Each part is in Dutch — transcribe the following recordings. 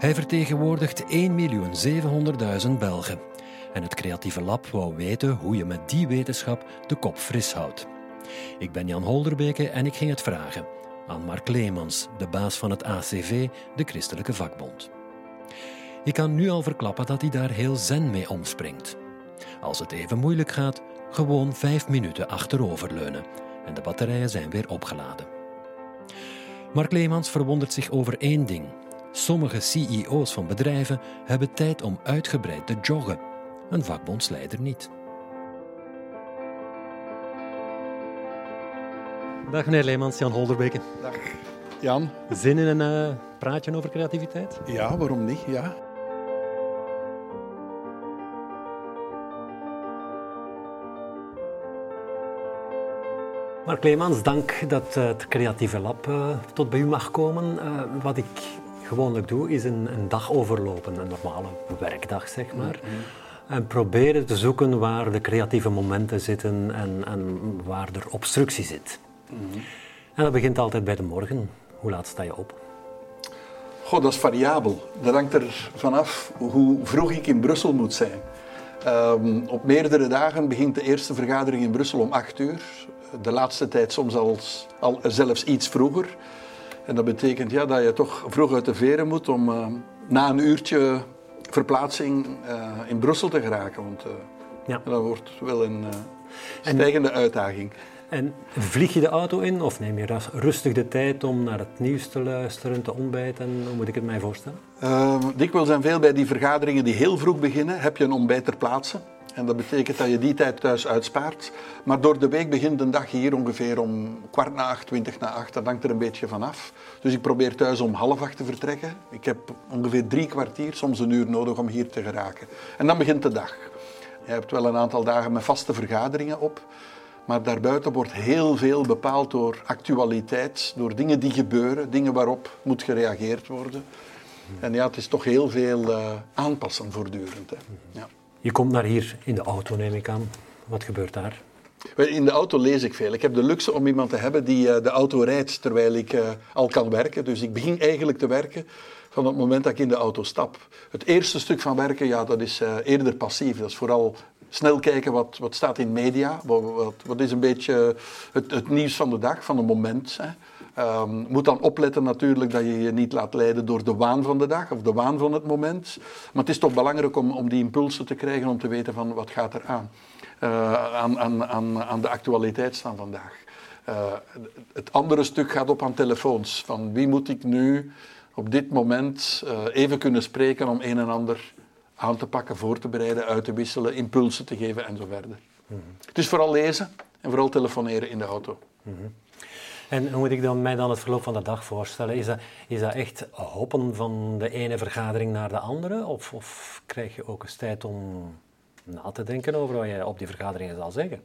Hij vertegenwoordigt 1.700.000 Belgen. En het creatieve lab wou weten hoe je met die wetenschap de kop fris houdt. Ik ben Jan Holderbeke en ik ging het vragen aan Mark Leemans, de baas van het ACV, de Christelijke Vakbond. Ik kan nu al verklappen dat hij daar heel zen mee omspringt. Als het even moeilijk gaat, gewoon vijf minuten achteroverleunen en de batterijen zijn weer opgeladen. Mark Leemans verwondert zich over één ding. Sommige CEO's van bedrijven hebben tijd om uitgebreid te joggen. Een vakbondsleider niet. Dag meneer Leemans, Jan Holderbeke. Dag Jan. Zin in een uh, praatje over creativiteit? Ja, waarom niet? Ja. Mark Leemans, dank dat uh, het Creatieve Lab uh, tot bij u mag komen. wat ik gewoonlijk doe, is een, een, dag overlopen, een normale werkdag zeg maar. Mm -hmm. En proberen te zoeken waar de creatieve momenten zitten en, en waar er obstructie zit. En dat begint altijd bij de morgen. Hoe laat sta je op? Goh, dat is variabel. Dat hangt er vanaf hoe vroeg ik in Brussel moet zijn. Um, op meerdere dagen begint de eerste vergadering in Brussel om 8 uur. De laatste tijd soms al, al zelfs iets vroeger. En dat betekent ja, dat je toch vroeg uit de veren moet om uh, na een uurtje verplaatsing uh, in Brussel te geraken. Want uh, ja. dat wordt wel een stijgende en... uitdaging. En vlieg je de auto in of neem je rustig de tijd om naar het nieuws te luisteren, te ontbijten? Hoe moet ik het mij voorstellen? Uh, dikwijls zijn veel bij die vergaderingen die heel vroeg beginnen, heb je een ontbijt ter plaatse. En dat betekent dat je die tijd thuis uitspaart. Maar door de week begint de dag hier ongeveer om kwart na acht, twintig na acht. Dat hangt er een beetje vanaf. Dus ik probeer thuis om half acht te vertrekken. Ik heb ongeveer drie kwartier, soms een uur nodig om hier te geraken. En dan begint de dag. Je hebt wel een aantal dagen met vaste vergaderingen op. Maar daarbuiten wordt heel veel bepaald door actualiteit, door dingen die gebeuren, dingen waarop moet gereageerd worden. En ja, het is toch heel veel uh, aanpassen voortdurend. Hè. Ja. Je komt naar hier in de auto, neem ik aan. Wat gebeurt daar? In de auto lees ik veel. Ik heb de luxe om iemand te hebben die uh, de auto rijdt terwijl ik uh, al kan werken. Dus ik begin eigenlijk te werken van het moment dat ik in de auto stap. Het eerste stuk van werken, ja, dat is eerder passief. Dat is vooral snel kijken wat, wat staat in media, wat, wat, wat is een beetje het, het, nieuws van de dag, van het moment. Hè. Um, moet dan opletten natuurlijk dat je je niet laat leiden door de waan van de dag of de waan van het moment. Maar het is toch belangrijk om, om die impulsen te krijgen om te weten van wat gaat er aan. Uh, aan, aan, aan, aan de actualiteit van vandaag. Uh, het andere stuk gaat op aan telefoons. Van wie moet ik nu op dit moment uh, even kunnen spreken om een en ander aan te pakken, voor te bereiden, uit te wisselen, impulsen te geven en zo verder. Mm -hmm. Het is vooral lezen en vooral telefoneren in de auto. Mm -hmm. En hoe moet ik dan, mij dan het verloop van de dag voorstellen? Is dat, is dat echt hoppen van de ene vergadering naar de andere? Of, of krijg je ook eens tijd om na te denken over wat je op die vergaderingen zal zeggen?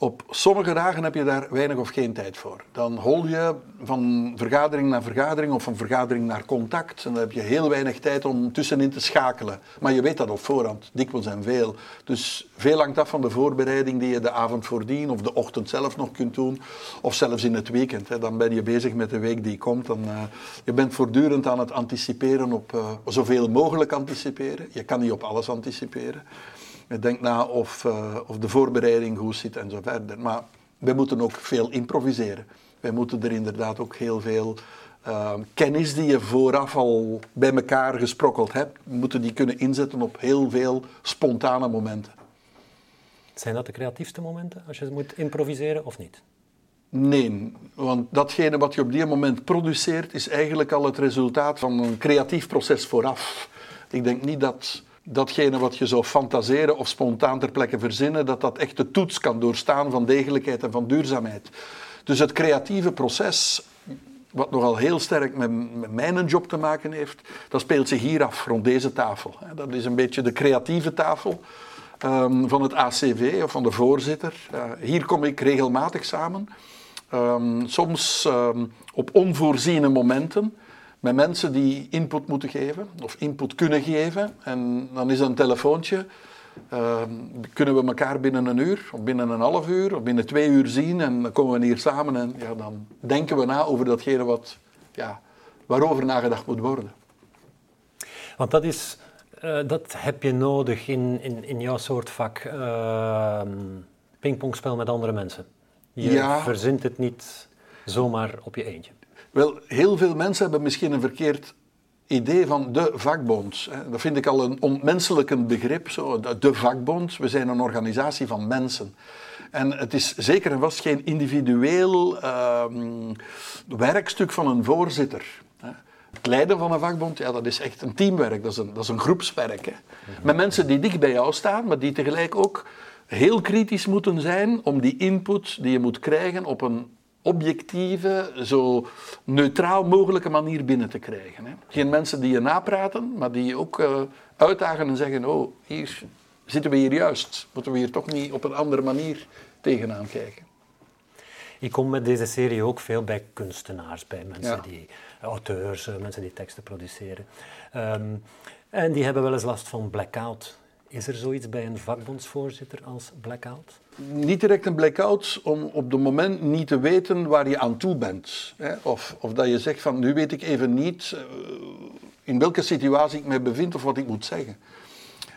Op sommige dagen heb je daar weinig of geen tijd voor. Dan hol je van vergadering naar vergadering of van vergadering naar contact. En dan heb je heel weinig tijd om tussenin te schakelen. Maar je weet dat op voorhand, dikwijls en veel. Dus veel hangt af van de voorbereiding die je de avond voordien of de ochtend zelf nog kunt doen. Of zelfs in het weekend. Dan ben je bezig met de week die komt. Dan, uh, je bent voortdurend aan het anticiperen op uh, zoveel mogelijk anticiperen. Je kan niet op alles anticiperen. Je denkt na of, uh, of de voorbereiding goed zit en zo verder. Maar wij moeten ook veel improviseren. Wij moeten er inderdaad ook heel veel uh, kennis die je vooraf al bij elkaar gesprokkeld hebt, moeten die kunnen inzetten op heel veel spontane momenten. Zijn dat de creatiefste momenten als je moet improviseren of niet? Nee, want datgene wat je op die moment produceert is eigenlijk al het resultaat van een creatief proces vooraf. Ik denk niet dat datgene wat je zou fantaseren of spontaan ter plekke verzinnen, dat dat echt de toets kan doorstaan van degelijkheid en van duurzaamheid. Dus het creatieve proces, wat nogal heel sterk met, met mijn job te maken heeft, dat speelt zich hier af, rond deze tafel. Dat is een beetje de creatieve tafel um, van het ACV of van de voorzitter. Uh, hier kom ik regelmatig samen. Um, soms um, op onvoorziene momenten met mensen die input moeten geven of input kunnen geven. En dan is dat een telefoontje. Uh, kunnen we elkaar binnen een uur, of binnen een half uur, of binnen twee uur zien en dan komen we hier samen en ja, dan denken we na over datgene wat, ja, waarover nagedacht moet worden. Want dat, is, uh, dat heb je nodig in, in, in jouw soort vak. Uh, pingpongspel met andere mensen. Je ja. verzint het niet zomaar op je eentje. Wel, heel veel mensen hebben misschien een verkeerd idee van de vakbond. Dat vind ik al een onmenselijk begrip, zo, de vakbond. We zijn een organisatie van mensen. En het is zeker en vast geen individueel ehm, werkstuk van een voorzitter. Het leiden van een vakbond, ja, dat is echt een teamwerk, dat is een, dat is een groepswerk. Hè. Met mensen die dicht bij jou staan, maar die tegelijk ook heel kritisch moeten zijn om die input die je moet krijgen op een objectieve, zo neutraal mogelijke manier binnen te krijgen. Hè. Geen mensen die je napraten, maar die je ook uh, uitdagen en zeggen: Oh, hier zitten we hier juist. Moeten we hier toch niet op een andere manier tegenaan kijken? Ik kom met deze serie ook veel bij kunstenaars, bij mensen die auteurs, eh, mensen die teksten produceren. Ehm, en die hebben wel eens last van blackout. Is er zoiets bij een vakbondsvoorzitter als blackout? Niet direct een blackout om op het moment niet te weten waar je aan toe bent. Hè? Of, of dat je zegt van nu weet ik even niet uh, in welke situatie ik me bevind of wat ik moet zeggen.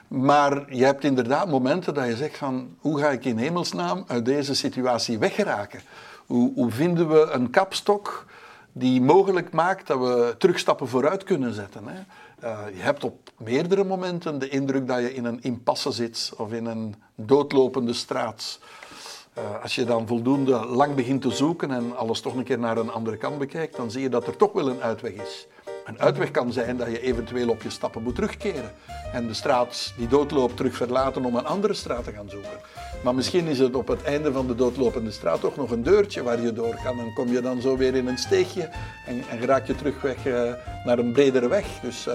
Maar je hebt inderdaad momenten dat je zegt van hoe ga ik in hemelsnaam uit deze situatie weggeraken? Hoe, hoe vinden we een kapstok die mogelijk maakt dat we terugstappen vooruit kunnen zetten? Hè? Uh, je hebt op meerdere momenten de indruk dat je in een impasse zit of in een doodlopende straat. Uh, als je dan voldoende lang begint te zoeken en alles toch een keer naar een andere kant bekijkt, dan zie je dat er toch wel een uitweg is. Een uitweg kan zijn dat je eventueel op je stappen moet terugkeren en de straat die doodloopt terug verlaten om een andere straat te gaan zoeken. Maar misschien is het op het einde van de doodlopende straat toch nog een deurtje waar je door kan en kom je dan zo weer in een steegje en, en raak je terug weg uh, naar een bredere weg. Dus uh,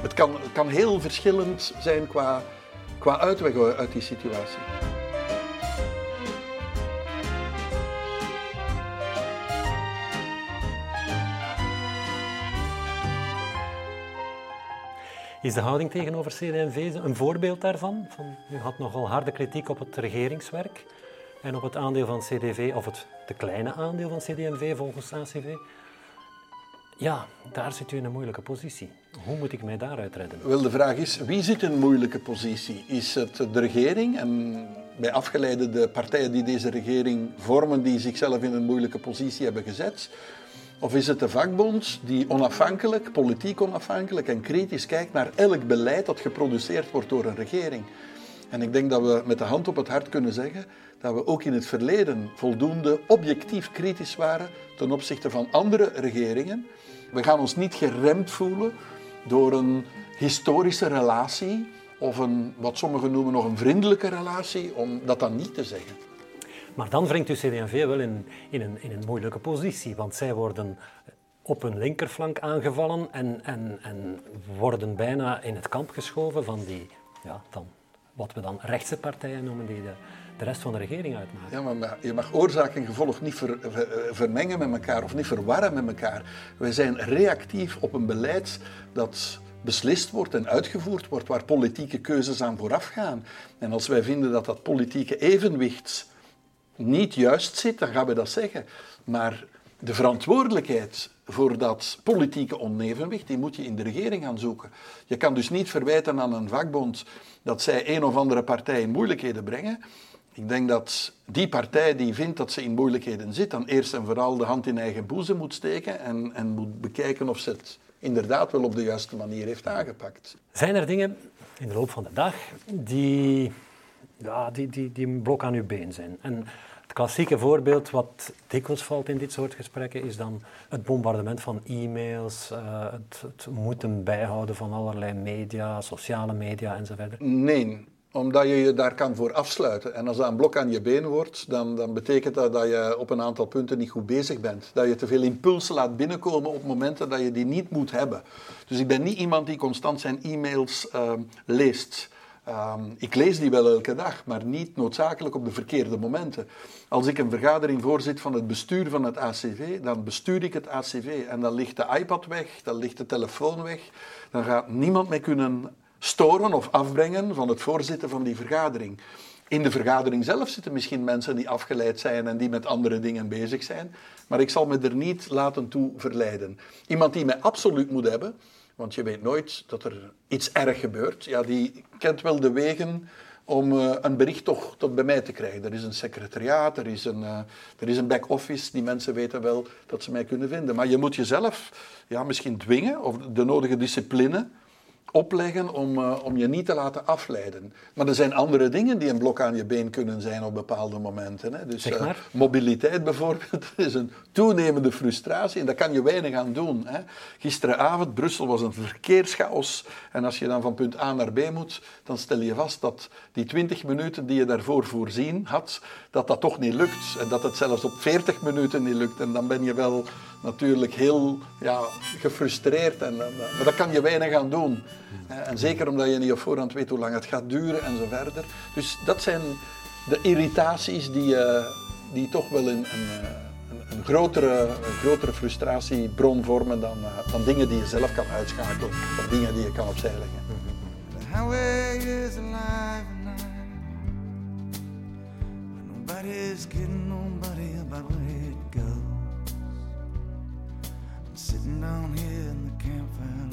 het, kan, kan heel verschillend zijn qua, qua uitweg uit die situatie. Is de houding tegenover CD&V een voorbeeld daarvan? Van, u had nogal harde kritiek op het regeringswerk en op het aandeel van CDV, of het te kleine aandeel van CD&V volgens ACV. Ja, daar zit u in een moeilijke positie. Hoe moet ik mij daaruit redden? Wel, de vraag is, wie zit in een moeilijke positie? Is het de regering en bij afgeleide de partijen die deze regering vormen, die zichzelf in een moeilijke positie hebben gezet? Of is het de vakbond die onafhankelijk, politiek onafhankelijk en kritisch kijkt naar elk beleid dat geproduceerd wordt door een regering? En ik denk dat we met de hand op het hart kunnen zeggen dat we ook in het verleden voldoende objectief kritisch waren ten opzichte van andere regeringen. We gaan ons niet geremd voelen door een historische relatie of een, wat sommigen noemen nog een vriendelijke relatie, om dat dan niet te zeggen. Maar dan brengt u CD&V wel in, in, een, in een moeilijke positie, want zij worden op hun linkerflank aangevallen en, en, en worden bijna in het kamp geschoven van die, ja, van wat we dan rechtse partijen noemen, die de, de rest van de regering uitmaken. Ja, maar je mag oorzaak en gevolg niet ver, vermengen met elkaar of niet verwarren met elkaar. Wij zijn reactief op een beleid dat beslist wordt en uitgevoerd wordt, waar politieke keuzes aan vooraf gaan. En als wij vinden dat dat politieke evenwicht niet juist zit, dan gaan we dat zeggen. Maar de verantwoordelijkheid voor dat politieke onevenwicht, die moet je in de regering gaan zoeken. Je kan dus niet verwijten aan een vakbond dat zij een of andere partij in moeilijkheden brengen. Ik denk dat die partij die vindt dat ze in moeilijkheden zit, dan eerst en vooral de hand in eigen boezem moet steken en, en moet bekijken of ze het inderdaad wel op de juiste manier heeft aangepakt. Zijn er dingen in de loop van de dag die, ja, die, die, die een blok aan uw been zijn? En het klassieke voorbeeld wat dikwijls valt in dit soort gesprekken is dan het bombardement van e-mails, uh, het, het, moeten bijhouden van allerlei media, sociale media enzovoort. Nee, omdat je je daar kan voor afsluiten. En als dat een blok aan je been wordt, dan, dan betekent dat dat je op een aantal punten niet goed bezig bent. Dat je te veel impulsen laat binnenkomen op momenten dat je die niet moet hebben. Dus ik ben niet iemand die constant zijn e-mails uh, leest. Ehm, ik lees die wel elke dag, maar niet noodzakelijk op de verkeerde momenten. Als ik een vergadering voorzit van het bestuur van het ACV, dan bestuur ik het ACV. En dan ligt de iPad weg, dan ligt de telefoon weg. Dan gaat niemand mij kunnen storen of afbrengen van het voorzitten van die vergadering. In de vergadering zelf zitten misschien mensen die afgeleid zijn en die met andere dingen bezig zijn. Maar ik zal me er niet laten toe verleiden. Iemand die mij absoluut moet hebben, Want je weet nooit dat er iets erg gebeurt. Ja, die kent wel de wegen om eh, een bericht toch tot bij mij te krijgen. Er is een secretariaat, er is een, uh, er is een back-office. Die mensen weten wel dat ze mij kunnen vinden. Maar je moet jezelf ja, misschien dwingen, of de nodige discipline opleggen om, uh, om je niet te laten afleiden. Maar er zijn andere dingen die een blok aan je been kunnen zijn op bepaalde momenten. Hè. Dus uh, mobiliteit bijvoorbeeld is een toenemende frustratie en daar kan je weinig aan doen. Hè. Gisteravond, Brussel was een verkeerschaos en als je dan van punt A naar B moet, dan stel je vast dat die 20 minuten die je daarvoor voorzien had, dat dat toch niet lukt. En dat het zelfs op 40 minuten niet lukt. En dan ben je wel natuurlijk heel ja, gefrustreerd. En, maar daar kan je weinig aan doen. En zeker omdat je niet op voorhand weet hoe lang het gaat duren en zo verder. Dus dat zijn de irritaties die, uh, die toch wel een, een, een, grotere, een grotere frustratiebron vormen dan, dan dingen die je zelf kan uitschakelen. Of dingen die je kan opzij leggen. The highway is alive and Nobody's kidding nobody about sitting down here in the campfire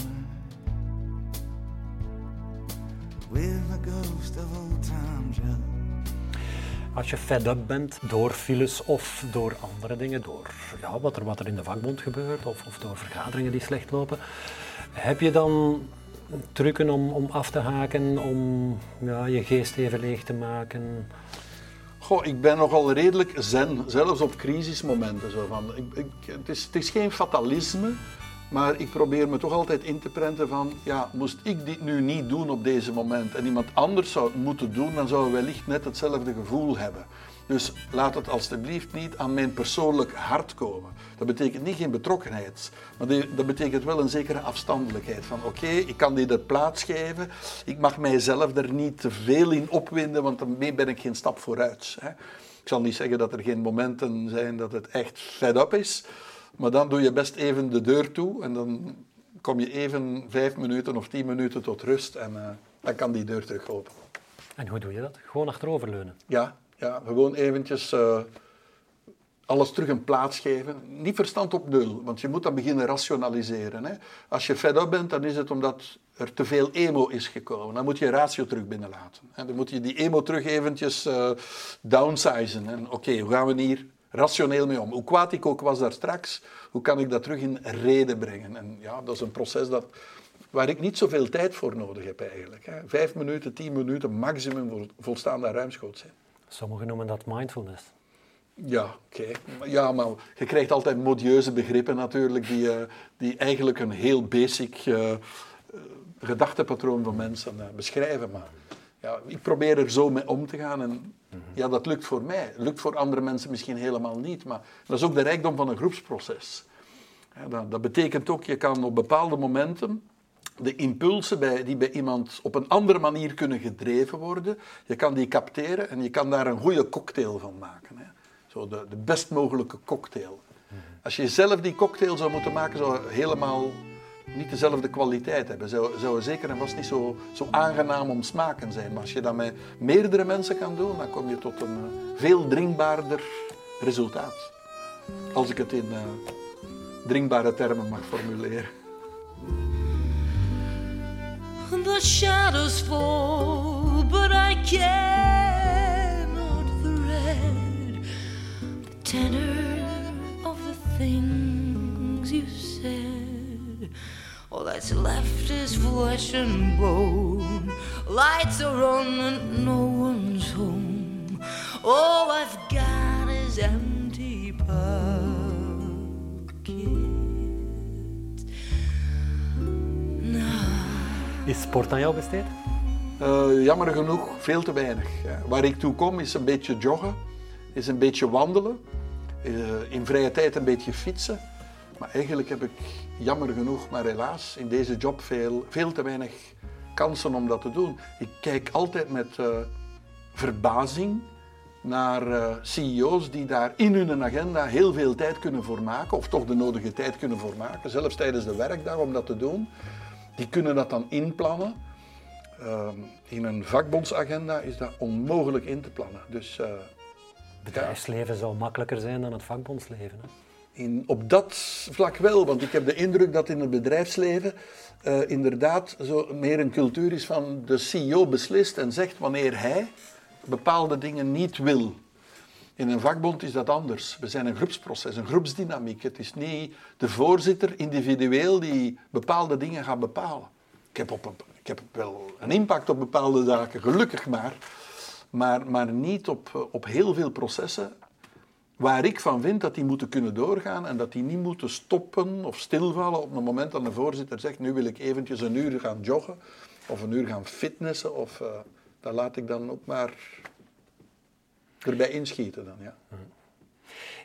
ghost of old times. Als je fed up bent door files of door andere dingen, door ja, wat, er, wat er in de vakbond gebeurt of, of door vergaderingen die slecht lopen, heb je dan trucken om, om af te haken, om ja, je geest even leeg te maken? Goh, ik ben nogal redelijk zen, zelfs op crisismomenten. Zo van. Ik, het, is, het is geen fatalisme, maar ik probeer me toch altijd in te prenten van, ja, moest ik dit nu niet doen op deze moment en iemand anders zou het moeten doen, dan zouden we wellicht net hetzelfde gevoel hebben. Dus laat het alstublieft niet aan mijn persoonlijk hart komen. Dat betekent niet geen betrokkenheid, maar dat betekent wel een zekere afstandelijkheid. Van oké, ik kan dit er plaats geven, ik mag mijzelf er niet te veel in opwinden, want daarmee ben ik geen stap vooruit. Hè. Ik zal niet zeggen dat er geen momenten zijn dat het echt fed up is, maar dan doe je best even de deur toe en dan kom je even vijf minuten of tien minuten tot rust en uh, dan kan die deur terug open. En hoe doe je dat? Gewoon achteroverleunen? Ja, ja, gewoon eventjes uh, alles terug een plaats geven. Niet verstand op nul, want je moet dan beginnen rationaliseren. Hè. Als je fed up bent, dan is het omdat er te veel emo is gekomen. Dan moet je ratio terug binnenlaten. Hè. Dan moet je die emo terug eventjes uh, downsizen. Oké, okay, hoe gaan we hier rationeel mee om? Hoe kwaad ik ook was daar straks, hoe kan ik dat terug in reden brengen? En ja, dat is een proces dat waar ik niet zoveel tijd voor nodig heb eigenlijk. Vijf minuten, tien minuten maximum vol, volstaan daar ruimschoots zijn. Sommigen noemen dat mindfulness. Ja, oké. Ja, maar je krijgt altijd modieuze begrippen natuurlijk, die, uh, die eigenlijk een heel basic uh, gedachtepatroon van mensen uh, beschrijven. Maar ja, ik probeer er zo mee om te gaan en mhm. ja, dat lukt voor mij. Lukt voor andere mensen misschien helemaal niet, maar dat is ook de rijkdom van een groepsproces. Ja, dat, dat betekent ook, je kan op bepaalde momenten de impulsen bij, die bij iemand op een andere manier kunnen gedreven worden, je kan die capteren en je kan daar een goede cocktail van maken. Hè. Zo de, de best mogelijke cocktail. Als je zelf die cocktail zou moeten maken, zou helemaal niet dezelfde kwaliteit hebben. Zou, zou zeker en vast niet zo, zo aangenaam om smaken zijn. Maar als je dat met meerdere mensen kan doen, dan kom je tot een uh, veel drinkbaarder resultaat. Als ik het in uh, drinkbare termen mag formuleren. The shadows fall, but I cannot thread the tenor of the things you said. All that's left is flesh and bone. Lights are on and no one's home. All I've got is empty. Is sport aan jou besteed? Uh, jammer genoeg veel te weinig. Waar ik toe kom is een beetje joggen, is een beetje wandelen, uh, in vrije tijd een beetje fietsen. Maar eigenlijk heb ik jammer genoeg, maar helaas, in deze job veel, veel te weinig kansen om dat te doen. Ik kijk altijd met uh, verbazing naar CEO's die daar in hun agenda heel veel tijd kunnen voor maken, of toch de nodige tijd kunnen voor maken, zelfs tijdens de werkdag om dat te doen. Die kunnen dat dan inplannen. Uh, in een vakbondsagenda is dat onmogelijk in te plannen. Dus, uh, Bedrijfsleven zou makkelijker zijn dan het vakbondsleven. Hè? in, op dat vlak wel, want ik heb de indruk dat in het bedrijfsleven uh, inderdaad zo meer een cultuur is van de CEO beslist en zegt wanneer hij bepaalde dingen niet wil. In een vakbond is dat anders. We zijn een groepsproces, een groepsdynamiek. Het is niet de voorzitter individueel die bepaalde dingen gaat bepalen. Ik heb, op ik heb wel een impact op bepaalde zaken, gelukkig maar. Maar, maar niet op, op heel veel processen waar ik van vind dat die moeten kunnen doorgaan en dat die niet moeten stoppen of stilvallen op het moment dat de voorzitter zegt, nu wil ik eventjes een uur gaan joggen of een uur gaan fitnessen of uh, dat laat ik dan ook maar erbij inschieten dan, ja.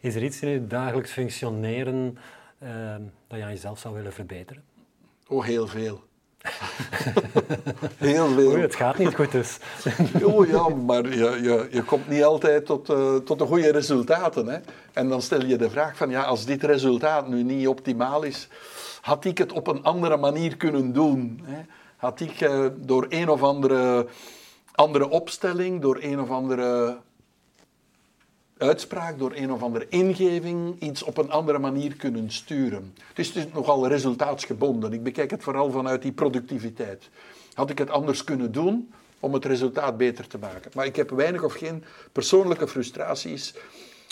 Is er iets in je dagelijks functioneren uh, dat je aan jezelf zou willen verbeteren? Oh, heel veel. Heel veel. Oei, het gaat niet goed dus. oh ja, maar je, je, je komt niet altijd tot, uh, tot de goede resultaten. Hè? En dan stel je de vraag van, ja, als dit resultaat nu niet optimaal is, had ik het op een andere manier kunnen doen? Hè? Had ik uh, door een of andere, andere opstelling, door een of andere uitspraak, door een of andere ingeving, iets op een andere manier kunnen sturen. Dus het is nogal resultaatsgebonden. Ik bekijk het vooral vanuit die productiviteit. Had ik het anders kunnen doen om het resultaat beter te maken? Maar ik heb weinig of geen persoonlijke frustraties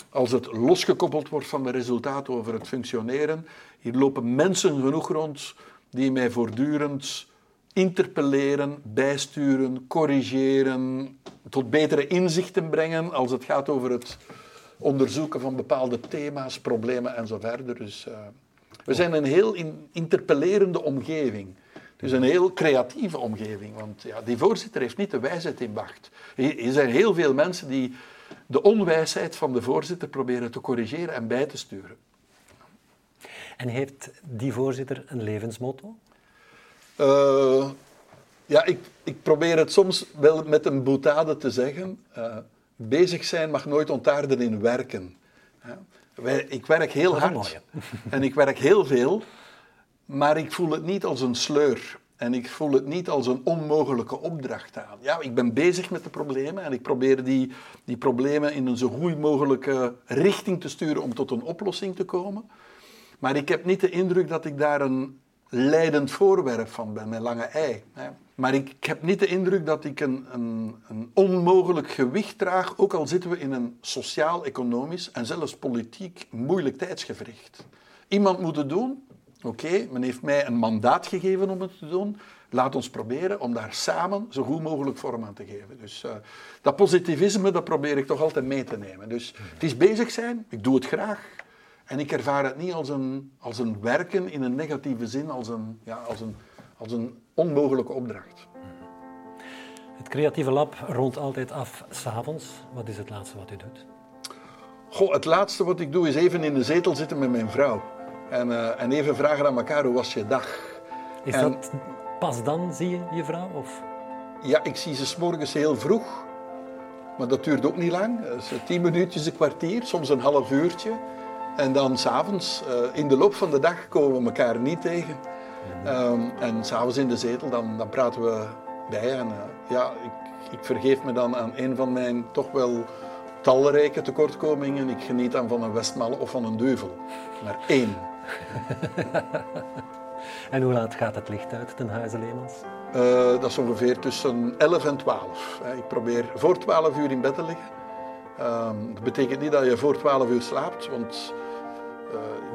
als het losgekoppeld wordt van de resultaten over het functioneren. Hier lopen mensen genoeg rond die mij voortdurend interpelleren, bijsturen, corrigeren, tot betere inzichten brengen als het gaat over het onderzoeken van bepaalde thema's, problemen en zo verder. Dus uh, we zijn een heel interpellerende omgeving. Dus een heel creatieve omgeving, want ja, die voorzitter heeft niet de wijsheid in wacht. Er zijn heel veel mensen die de onwijsheid van de voorzitter proberen te corrigeren en bij te sturen. En heeft die voorzitter een levensmotto? Uh, ja, ik, ik probeer het soms wel met een boutade te zeggen. Uh, bezig zijn mag nooit ontaarden in werken. Wij, ik werk heel hard en ik werk heel veel, maar ik voel het niet als een sleur. En ik voel het niet als een onmogelijke opdracht aan. Ja, ik ben bezig met de problemen en ik probeer die, die problemen in een zo goed mogelijke richting te sturen om tot een oplossing te komen. Maar ik heb niet de indruk dat ik daar een leidend voorwerp van ben, met lange ei. Maar ik, heb niet de indruk dat ik een, een, een, onmogelijk gewicht draag, ook al zitten we in een sociaal, economisch en zelfs politiek moeilijk tijdsgevricht. Iemand moet het doen. Oké, men heeft mij een mandaat gegeven om het te doen. Laat ons proberen om daar samen zo goed mogelijk vorm aan te geven. Dus uh, dat positivisme, dat probeer ik toch altijd mee te nemen. Dus het is bezig zijn, ik doe het graag. En ik ervaar het niet als een, als een werken in een negatieve zin, als een, ja, als een, als een onmogelijke opdracht. Het creatieve lab rondt altijd af s'avonds. Wat is het laatste wat u doet? Goh, het laatste wat ik doe is even in de zetel zitten met mijn vrouw. En, uh, en even vragen aan elkaar, hoe was je dag? Is dat pas dan zie je je vrouw? Of? Ja, ik zie ze s morgens heel vroeg. Maar dat duurt ook niet lang. Tien minuutjes, een kwartier, soms een half uurtje. En dan s'avonds, uh, in de loop van de dag, komen we elkaar niet tegen. Um, en s'avonds in de zetel, dan, dan praten we bij. En uh, ja, ik, ik vergeef me dan aan een van mijn toch wel talrijke tekortkomingen. Ik geniet dan van een Westmalle of van een Deuvel. Maar één. en hoe laat gaat het licht uit ten huize Leemans? Uh, dat is ongeveer tussen 11 en 12. Ik probeer voor 12 uur in bed te liggen. Um, dat betekent niet dat je voor 12 uur slaapt, want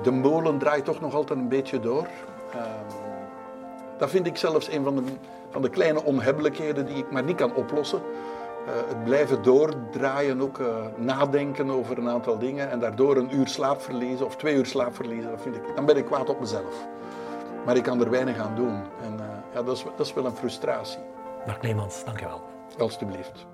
de molen draait toch nog altijd een beetje door. Um, dat vind ik zelfs een van de, van de kleine onhebbelijkheden die ik maar niet kan oplossen. Uh, het blijven doordraaien, ook uh, nadenken over een aantal dingen en daardoor een uur slaap verliezen of twee uur slaap verliezen, dat vind ik, dan ben ik kwaad op mezelf. Maar ik kan er weinig aan doen en ja, dat, is, dat is wel een frustratie. Mark Leemans, dankjewel. Alsjeblieft.